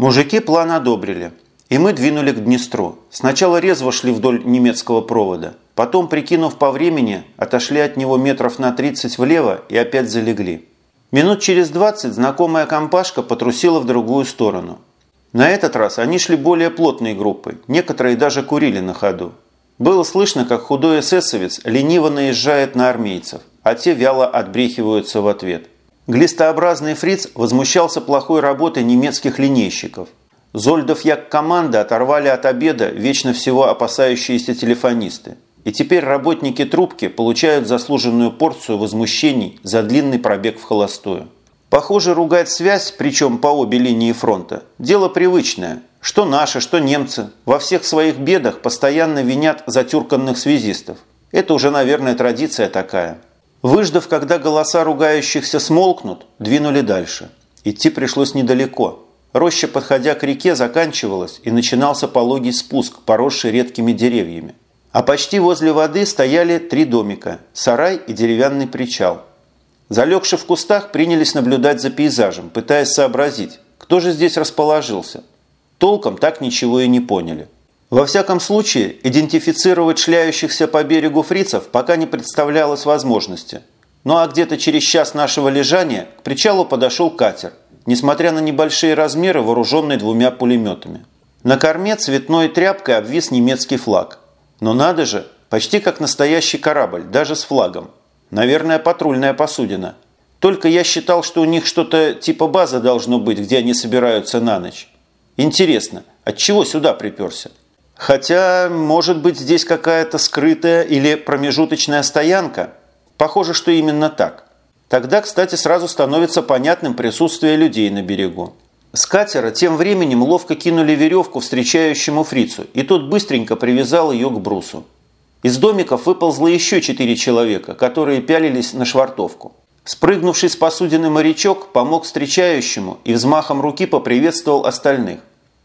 Мужики план одобрили, и мы двинули к Днестру. Сначала резво шли вдоль немецкого провода, потом, прикинув по времени, отошли от него метров на 30 влево и опять залегли. Минут через 20 знакомая компашка потрусила в другую сторону. На этот раз они шли более плотной группой, некоторые даже курили на ходу. Было слышно, как худой эсэсовец лениво наезжает на армейцев, а те вяло отбрехиваются в ответ. Глистообразный фриц возмущался плохой работой немецких линейщиков. Зольдов як команда оторвали от обеда вечно всего опасающиеся телефонисты. И теперь работники трубки получают заслуженную порцию возмущений за длинный пробег в холостую. Похоже, ругать связь, причем по обе линии фронта, дело привычное. Что наши, что немцы во всех своих бедах постоянно винят затюрканных связистов. Это уже, наверное, традиция такая. Выждав, когда голоса ругающихся смолкнут, двинули дальше. Идти пришлось недалеко. Роща, подходя к реке, заканчивалась и начинался пологий спуск, поросший редкими деревьями. А почти возле воды стояли три домика – сарай и деревянный причал. Залегши в кустах, принялись наблюдать за пейзажем, пытаясь сообразить, кто же здесь расположился. Толком так ничего и не поняли. Во всяком случае, идентифицировать шляющихся по берегу фрицев пока не представлялось возможности. Ну а где-то через час нашего лежания к причалу подошел катер, несмотря на небольшие размеры, вооруженный двумя пулеметами. На корме цветной тряпкой обвис немецкий флаг. Но надо же, почти как настоящий корабль, даже с флагом. Наверное, патрульная посудина. Только я считал, что у них что-то типа базы должно быть, где они собираются на ночь. Интересно, от чего сюда приперся? Хотя, может быть, здесь какая-то скрытая или промежуточная стоянка? Похоже, что именно так. Тогда, кстати, сразу становится понятным присутствие людей на берегу. С катера тем временем ловко кинули веревку встречающему фрицу, и тот быстренько привязал ее к брусу. Из домиков выползло еще четыре человека, которые пялились на швартовку. Спрыгнувший с посудины морячок помог встречающему и взмахом руки поприветствовал остальных.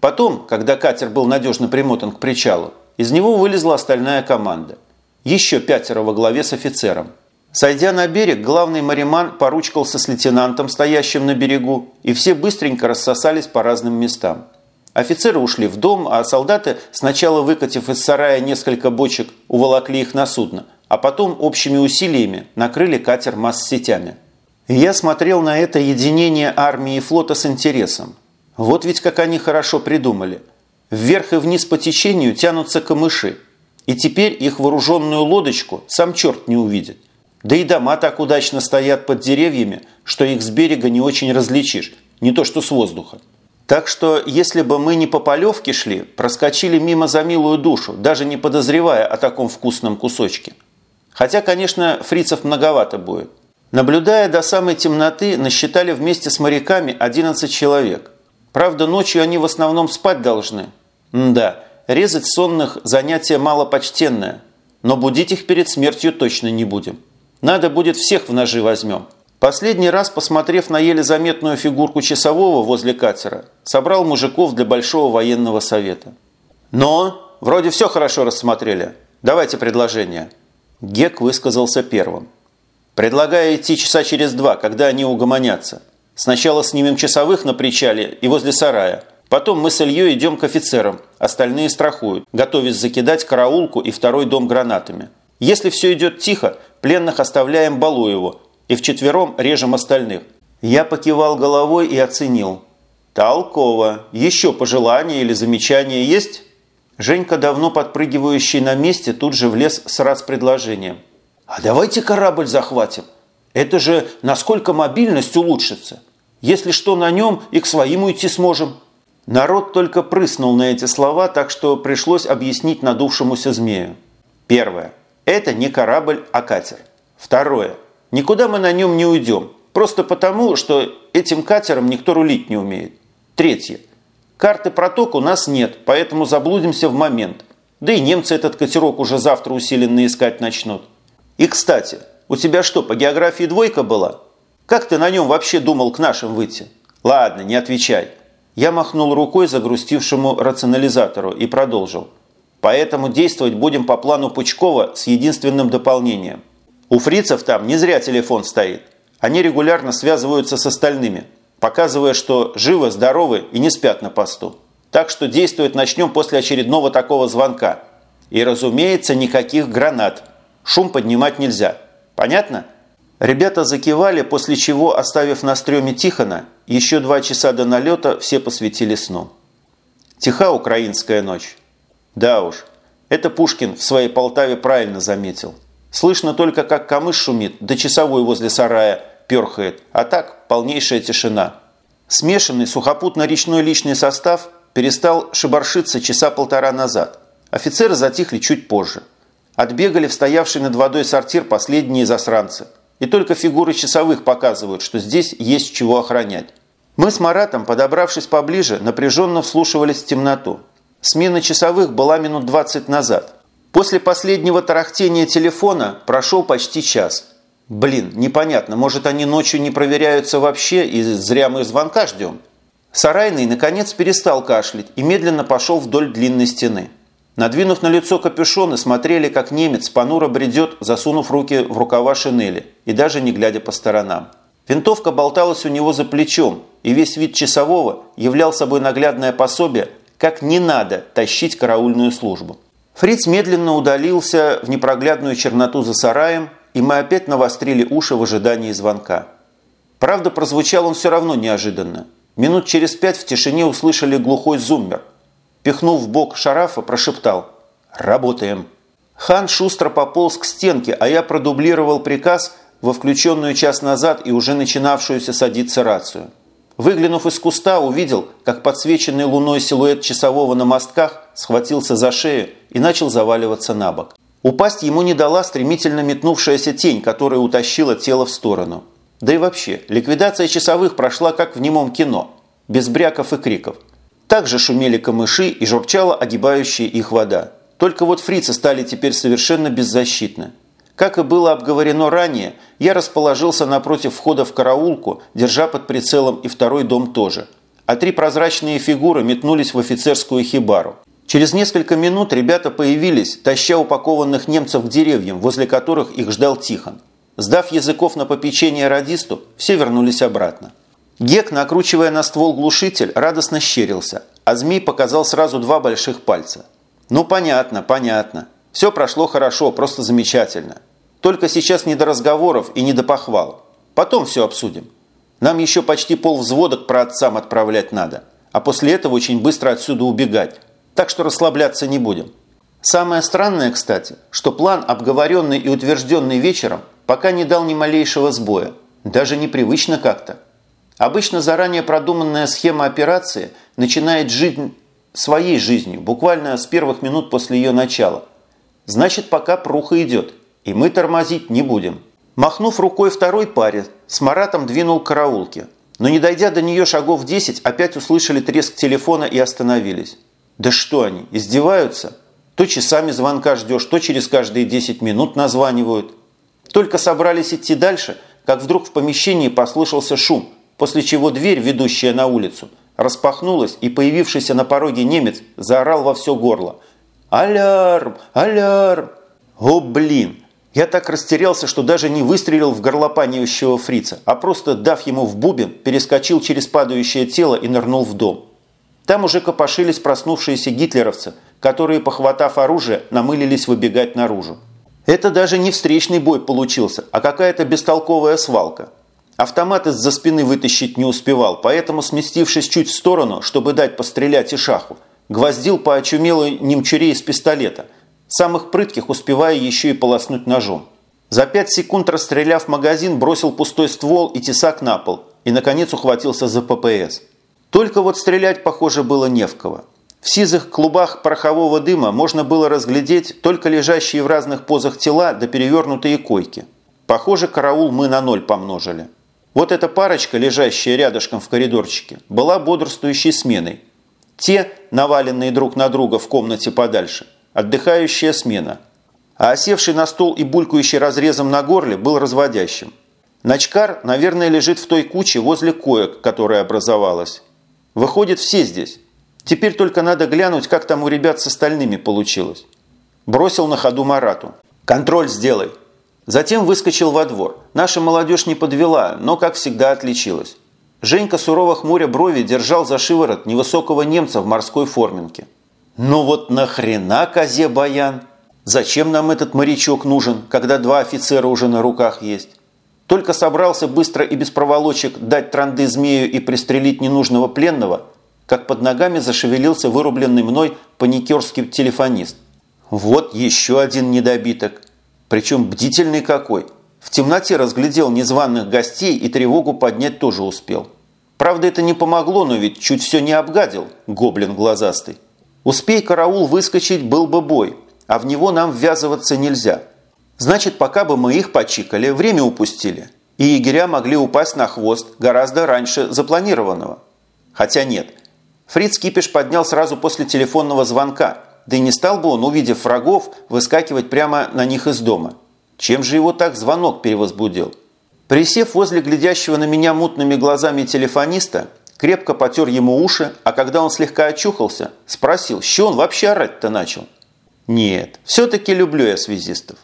Потом, когда катер был надежно примотан к причалу, из него вылезла остальная команда. Еще пятеро во главе с офицером. Сойдя на берег, главный мариман поручкался с лейтенантом, стоящим на берегу, и все быстренько рассосались по разным местам. Офицеры ушли в дом, а солдаты, сначала выкатив из сарая несколько бочек, уволокли их на судно, а потом общими усилиями накрыли катер масс-сетями. Я смотрел на это единение армии и флота с интересом. Вот ведь как они хорошо придумали. Вверх и вниз по течению тянутся камыши. И теперь их вооруженную лодочку сам черт не увидит. Да и дома так удачно стоят под деревьями, что их с берега не очень различишь, не то что с воздуха. Так что, если бы мы не по полевке шли, проскочили мимо за милую душу, даже не подозревая о таком вкусном кусочке. Хотя, конечно, фрицев многовато будет. Наблюдая до самой темноты, насчитали вместе с моряками 11 человек. Правда, ночью они в основном спать должны. М да, резать сонных – занятие малопочтенное. Но будить их перед смертью точно не будем. Надо будет всех в ножи возьмем. Последний раз, посмотрев на еле заметную фигурку часового возле катера, собрал мужиков для большого военного совета. «Но, вроде все хорошо рассмотрели. Давайте предложение». Гек высказался первым. «Предлагаю идти часа через два, когда они угомонятся. Сначала снимем часовых на причале и возле сарая. Потом мы с Ильей идем к офицерам. Остальные страхуют, готовясь закидать караулку и второй дом гранатами. Если все идет тихо, пленных оставляем Балуеву и вчетвером режем остальных. Я покивал головой и оценил. Толково. Еще пожелания или замечания есть? Женька, давно подпрыгивающий на месте, тут же влез с раз предложением. А давайте корабль захватим. Это же насколько мобильность улучшится. Если что на нем, и к своим уйти сможем. Народ только прыснул на эти слова, так что пришлось объяснить надувшемуся змею. Первое. Это не корабль, а катер. Второе. Никуда мы на нем не уйдем. Просто потому, что этим катером никто рулить не умеет. Третье. Карты проток у нас нет, поэтому заблудимся в момент. Да и немцы этот катерок уже завтра усиленно искать начнут. И, кстати, у тебя что, по географии двойка была? Как ты на нем вообще думал к нашим выйти? Ладно, не отвечай. Я махнул рукой загрустившему рационализатору и продолжил. Поэтому действовать будем по плану Пучкова с единственным дополнением. У фрицев там не зря телефон стоит. Они регулярно связываются с остальными. показывая, что живы, здоровы и не спят на посту. Так что действовать начнем после очередного такого звонка. И, разумеется, никаких гранат. Шум поднимать нельзя. Понятно? Ребята закивали, после чего, оставив на стреме Тихона, еще два часа до налета все посвятили сну. Тиха украинская ночь. Да уж, это Пушкин в своей Полтаве правильно заметил. Слышно только, как камыш шумит, да часовой возле сарая перхает, а так полнейшая тишина. Смешанный сухопутно-речной личный состав перестал шибаршиться часа полтора назад. Офицеры затихли чуть позже. Отбегали в стоявший над водой сортир последние засранцы. И только фигуры часовых показывают, что здесь есть чего охранять. Мы с Маратом, подобравшись поближе, напряженно вслушивались в темноту. Смена часовых была минут 20 назад. После последнего тарахтения телефона прошел почти час. Блин, непонятно, может они ночью не проверяются вообще и зря мы звонка ждем? Сарайный, наконец, перестал кашлять и медленно пошел вдоль длинной стены. Надвинув на лицо капюшон смотрели, как немец понуро бредет, засунув руки в рукава шинели и даже не глядя по сторонам. Винтовка болталась у него за плечом, и весь вид часового являл собой наглядное пособие, как не надо тащить караульную службу. Фриц медленно удалился в непроглядную черноту за сараем, и мы опять навострили уши в ожидании звонка. Правда, прозвучал он все равно неожиданно. Минут через пять в тишине услышали глухой зуммер. Пихнув в бок шарафа, прошептал «Работаем». Хан шустро пополз к стенке, а я продублировал приказ во включенную час назад и уже начинавшуюся садиться рацию. Выглянув из куста, увидел, как подсвеченный луной силуэт часового на мостках схватился за шею и начал заваливаться на бок. Упасть ему не дала стремительно метнувшаяся тень, которая утащила тело в сторону. Да и вообще, ликвидация часовых прошла как в немом кино, без бряков и криков. Также шумели камыши и журчала огибающая их вода. Только вот фрицы стали теперь совершенно беззащитны. Как и было обговорено ранее, я расположился напротив входа в караулку, держа под прицелом и второй дом тоже. А три прозрачные фигуры метнулись в офицерскую хибару. Через несколько минут ребята появились, таща упакованных немцев к деревьям, возле которых их ждал Тихон. Сдав языков на попечение радисту, все вернулись обратно. Гек, накручивая на ствол глушитель, радостно щерился, а змей показал сразу два больших пальца. «Ну, понятно, понятно. Все прошло хорошо, просто замечательно. Только сейчас не до разговоров и не до похвал. Потом все обсудим. Нам еще почти пол взвода к праотцам отправлять надо, а после этого очень быстро отсюда убегать. Так что расслабляться не будем». Самое странное, кстати, что план, обговоренный и утвержденный вечером, пока не дал ни малейшего сбоя. Даже непривычно как-то. Обычно заранее продуманная схема операции начинает жить своей жизнью, буквально с первых минут после ее начала. Значит, пока пруха идет, и мы тормозить не будем. Махнув рукой второй паре, с Маратом двинул к караулке. Но не дойдя до нее шагов 10, опять услышали треск телефона и остановились. Да что они, издеваются? То часами звонка ждешь, то через каждые 10 минут названивают. Только собрались идти дальше, как вдруг в помещении послышался шум, после чего дверь, ведущая на улицу, распахнулась, и появившийся на пороге немец заорал во все горло. «Алярм! Алярм!» «О, блин!» Я так растерялся, что даже не выстрелил в горлопанивающего фрица, а просто, дав ему в бубен, перескочил через падающее тело и нырнул в дом. Там уже копошились проснувшиеся гитлеровцы, которые, похватав оружие, намылились выбегать наружу. Это даже не встречный бой получился, а какая-то бестолковая свалка. Автомат из-за спины вытащить не успевал, поэтому, сместившись чуть в сторону, чтобы дать пострелять и шаху, гвоздил по очумелой немчуре из пистолета, самых прытких успевая еще и полоснуть ножом. За пять секунд расстреляв магазин, бросил пустой ствол и тесак на пол и, наконец, ухватился за ППС. Только вот стрелять, похоже, было не в кого. В сизых клубах порохового дыма можно было разглядеть только лежащие в разных позах тела да перевернутые койки. Похоже, караул мы на ноль помножили. Вот эта парочка, лежащая рядышком в коридорчике, была бодрствующей сменой. Те, наваленные друг на друга в комнате подальше, отдыхающая смена. А осевший на стол и булькающий разрезом на горле был разводящим. Ночкар, наверное, лежит в той куче возле коек, которая образовалась. Выходит, все здесь. Теперь только надо глянуть, как там у ребят с остальными получилось. Бросил на ходу Марату. «Контроль сделай!» Затем выскочил во двор. Наша молодежь не подвела, но, как всегда, отличилась. Женька сурово хмуря брови держал за шиворот невысокого немца в морской форменке. «Ну вот нахрена козе баян? Зачем нам этот морячок нужен, когда два офицера уже на руках есть?» Только собрался быстро и без проволочек дать транды змею и пристрелить ненужного пленного, как под ногами зашевелился вырубленный мной паникерский телефонист. Вот еще один недобиток. Причем бдительный какой. В темноте разглядел незваных гостей и тревогу поднять тоже успел. Правда, это не помогло, но ведь чуть все не обгадил, гоблин глазастый. Успей караул выскочить, был бы бой, а в него нам ввязываться нельзя. Значит, пока бы мы их почикали, время упустили, и егеря могли упасть на хвост гораздо раньше запланированного. Хотя нет, Фриц Кипиш поднял сразу после телефонного звонка, да и не стал бы он, увидев врагов, выскакивать прямо на них из дома. Чем же его так звонок перевозбудил? Присев возле глядящего на меня мутными глазами телефониста, крепко потер ему уши, а когда он слегка очухался, спросил, что он вообще орать-то начал? Нет, все-таки люблю я связистов.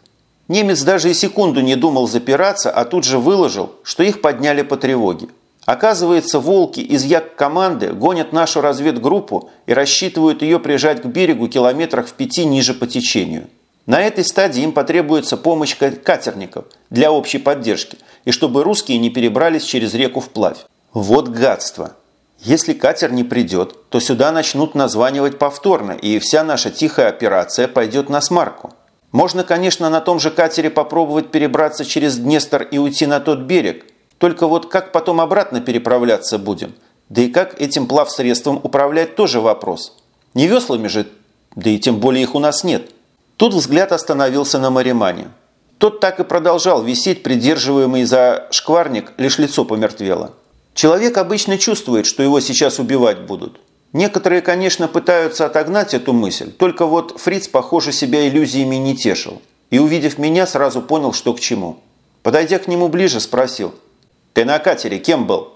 Немец даже и секунду не думал запираться, а тут же выложил, что их подняли по тревоге. Оказывается, волки из Як-команды гонят нашу разведгруппу и рассчитывают ее прижать к берегу километрах в пяти ниже по течению. На этой стадии им потребуется помощь катерников для общей поддержки и чтобы русские не перебрались через реку вплавь. Вот гадство! Если катер не придет, то сюда начнут названивать повторно, и вся наша тихая операция пойдет на смарку. Можно, конечно, на том же катере попробовать перебраться через Днестр и уйти на тот берег, только вот как потом обратно переправляться будем? Да и как этим плавсредством управлять тоже вопрос. Не веслами же, да и тем более их у нас нет. Тут взгляд остановился на Маримане. Тот так и продолжал висеть, придерживаемый за шкварник, лишь лицо помертвело. Человек обычно чувствует, что его сейчас убивать будут. Некоторые, конечно, пытаются отогнать эту мысль, только вот Фриц, похоже, себя иллюзиями не тешил. И, увидев меня, сразу понял, что к чему. Подойдя к нему ближе, спросил – «Ты на катере кем был?»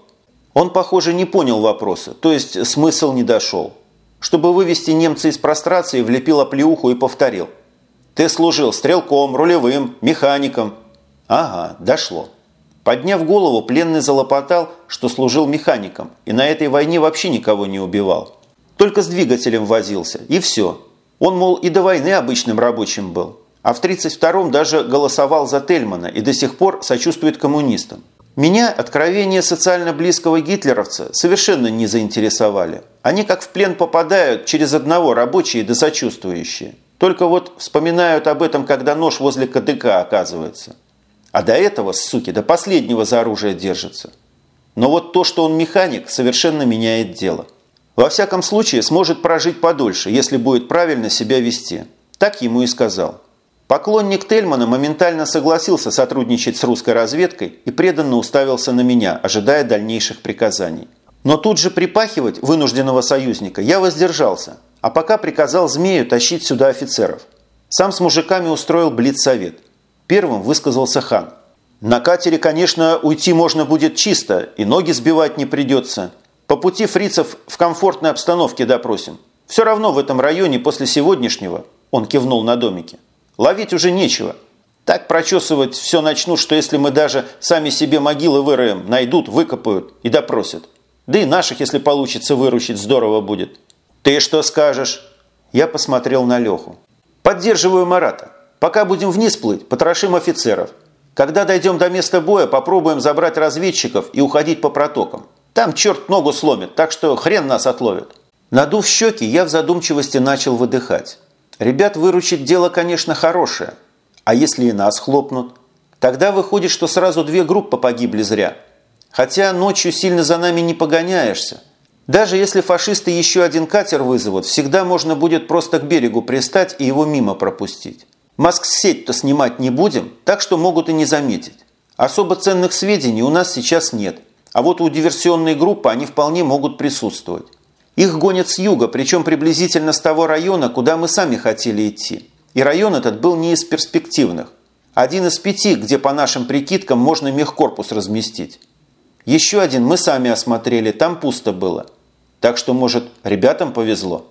Он, похоже, не понял вопроса, то есть смысл не дошел. Чтобы вывести немца из прострации, влепил оплеуху и повторил. «Ты служил стрелком, рулевым, механиком». «Ага, дошло». Подняв голову, пленный залопотал, что служил механиком, и на этой войне вообще никого не убивал. Только с двигателем возился, и все. Он, мол, и до войны обычным рабочим был. А в 32-м даже голосовал за Тельмана и до сих пор сочувствует коммунистам. Меня откровения социально близкого гитлеровца совершенно не заинтересовали. Они как в плен попадают через одного рабочие да сочувствующие. Только вот вспоминают об этом, когда нож возле КДК оказывается. А до этого, суки, до последнего за оружие держится. Но вот то, что он механик, совершенно меняет дело. Во всяком случае, сможет прожить подольше, если будет правильно себя вести. Так ему и сказал. Поклонник Тельмана моментально согласился сотрудничать с русской разведкой и преданно уставился на меня, ожидая дальнейших приказаний. Но тут же припахивать вынужденного союзника я воздержался, а пока приказал Змею тащить сюда офицеров. Сам с мужиками устроил блиц-совет. Первым высказался хан. «На катере, конечно, уйти можно будет чисто, и ноги сбивать не придется. По пути фрицев в комфортной обстановке допросим. Все равно в этом районе после сегодняшнего, он кивнул на домике, Ловить уже нечего. Так прочесывать все начну, что если мы даже сами себе могилы выроем, найдут, выкопают и допросят. Да и наших, если получится выручить, здорово будет. Ты что скажешь? Я посмотрел на Леху. Поддерживаю Марата. Пока будем вниз плыть, потрошим офицеров. Когда дойдем до места боя, попробуем забрать разведчиков и уходить по протокам. Там черт ногу сломит, так что хрен нас отловит. Надув щеки, я в задумчивости начал выдыхать. Ребят выручить дело, конечно, хорошее. А если и нас хлопнут? Тогда выходит, что сразу две группы погибли зря. Хотя ночью сильно за нами не погоняешься. Даже если фашисты еще один катер вызовут, всегда можно будет просто к берегу пристать и его мимо пропустить. Маск-сеть-то снимать не будем, так что могут и не заметить. Особо ценных сведений у нас сейчас нет, а вот у диверсионной группы они вполне могут присутствовать. Их гонят с юга, причем приблизительно с того района, куда мы сами хотели идти. И район этот был не из перспективных. Один из пяти, где по нашим прикидкам можно мехкорпус разместить. Еще один мы сами осмотрели, там пусто было. Так что, может, ребятам повезло.